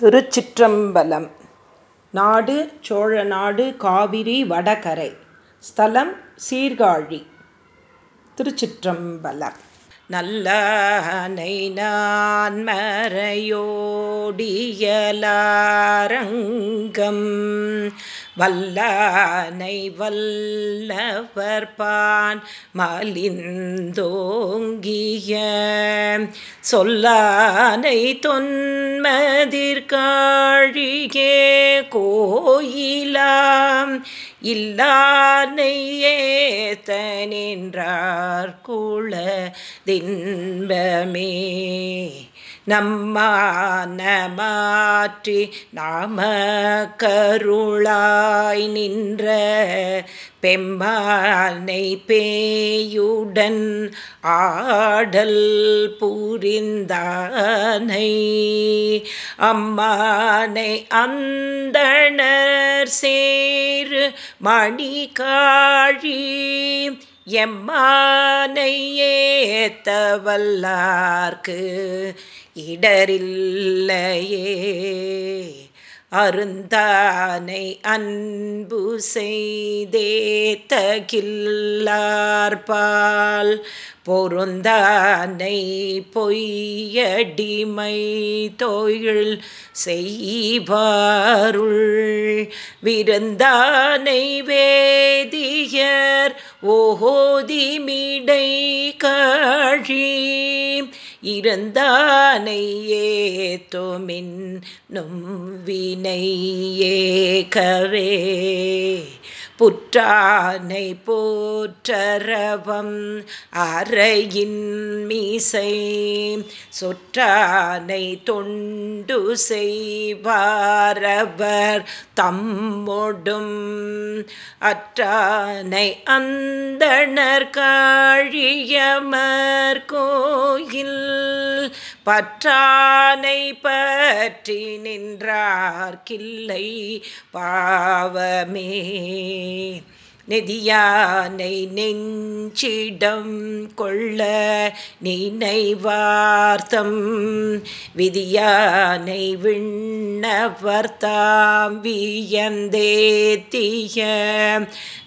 திருச்சிற்றம்பலம். நாடு சோழநாடு காவிரி வடகரை. ஸ்தலம் சீர்காழி. திருச்சிற்றம்பலம். நல்லனை நான் மறையோடியலாரங்கம் வல்லானை வல்லவர்பான் மலிந்தோங்கிய சொல்லானை தொன்மதிர்காழியே கோயிலாம் இல்லானை ஏத்த நின்றார் குள தின்பமே. நம்மான மாற்றி நாம கருளாய் நின்ற பெம்பானை பேயுடன் ஆடல் புரிந்தானை. அம்மானை அந்தணர் சேரு மணிகாழி எம்மானை ஏத்தவல்லார்க்கு இடரில்லையே. அருந்தானை அன்பு செய்தே தகில்லார்பால். பொருந்தானை பொய்யடிமை தொழில் செய்வாருள். விருந்தானை வேதியர் ஓஹோதிமிடை காழி. இருந்தானை நும் நும்வினை ஏகவே புற்றானை போற்றரவம் அறையின் மீசை சொற்றானை தொண்டு செய்வாரவர் தம்மொடும். அற்றானை அந்தணர் காழியமர் கோயில் பற்றானை பற்றி நின்றார் கில்லை பாவமே. நெதியானை நெஞ்சிடம் கொள்ள நினைவார்த்தம். விதியானை விண்ணவர்த்தாம் வியந்தேத்திய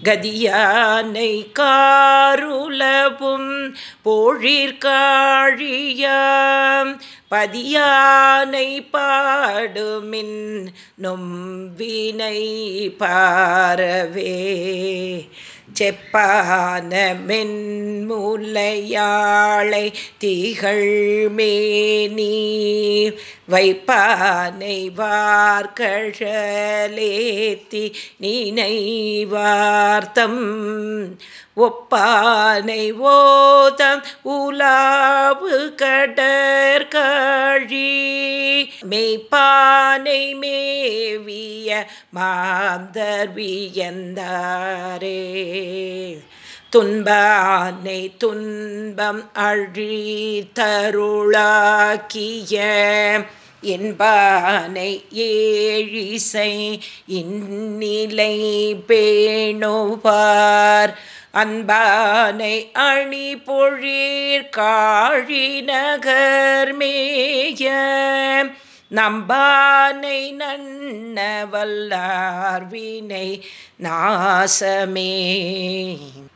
கதியானை காருலவும் போழிற்காழியாம் பதியானை பாடுமின் நொம்பினை பாரவே. செப்பான மென்முலையாளை திகழ்மேனி வைப்பானை வார்கழலேத்தி நினைவார்த்தம். ஒப்பானை ஓதம் உலாவு கடற்கழி மெய்ப்பானை மேவிய மாந்தர் வியந்தாரே. துன்பானை துன்பம் அழித்தருளாக்கிய என்பானை ஏழிசை இந்நிலை பேணுவார். அன்பானை அணி பொழிற் காழி நகர் மேய. நம்பானை நன்ன வல்லார் வினை நாசமே.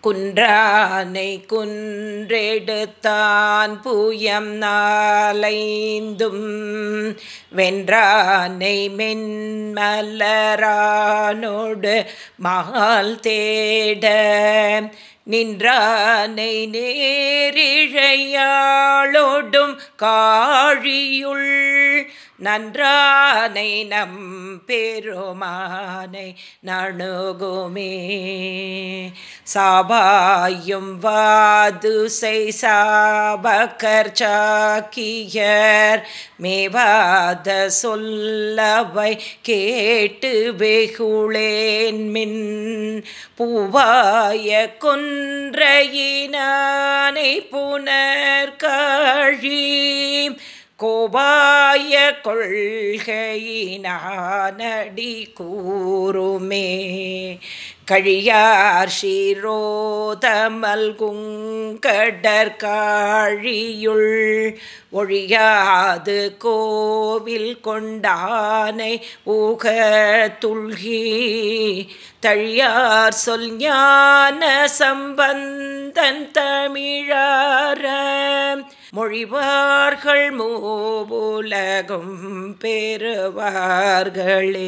குன்றானை குன்றெடுத்தான் புயம் நாளைந்தும் வென்றானை மென்மலரானோடு மகால் தேட. நின்றானை நேரிழையாளோடும் காழியுள் நன்றானை நம் பெருமானை நணுகுமே சாபாயும் வாது செய் சாக்கியர் மேவாத சொல்லவை கேட்டு வெகுளேன் மின். பூவாய கொன்றையினானை புனர்காழி கோபாய கொள்கையினானடி கூறுமே. கழியார் ஷீரோதமல்குங்கடற்காழியுள் ஒழியாது கோவில் கொண்டானை ஊக துல்கி தழியார் சொல் ஞான சம்பந்தன் தமிழார மொழிவார்கள் மூவுலகும் பெறுவார்களே.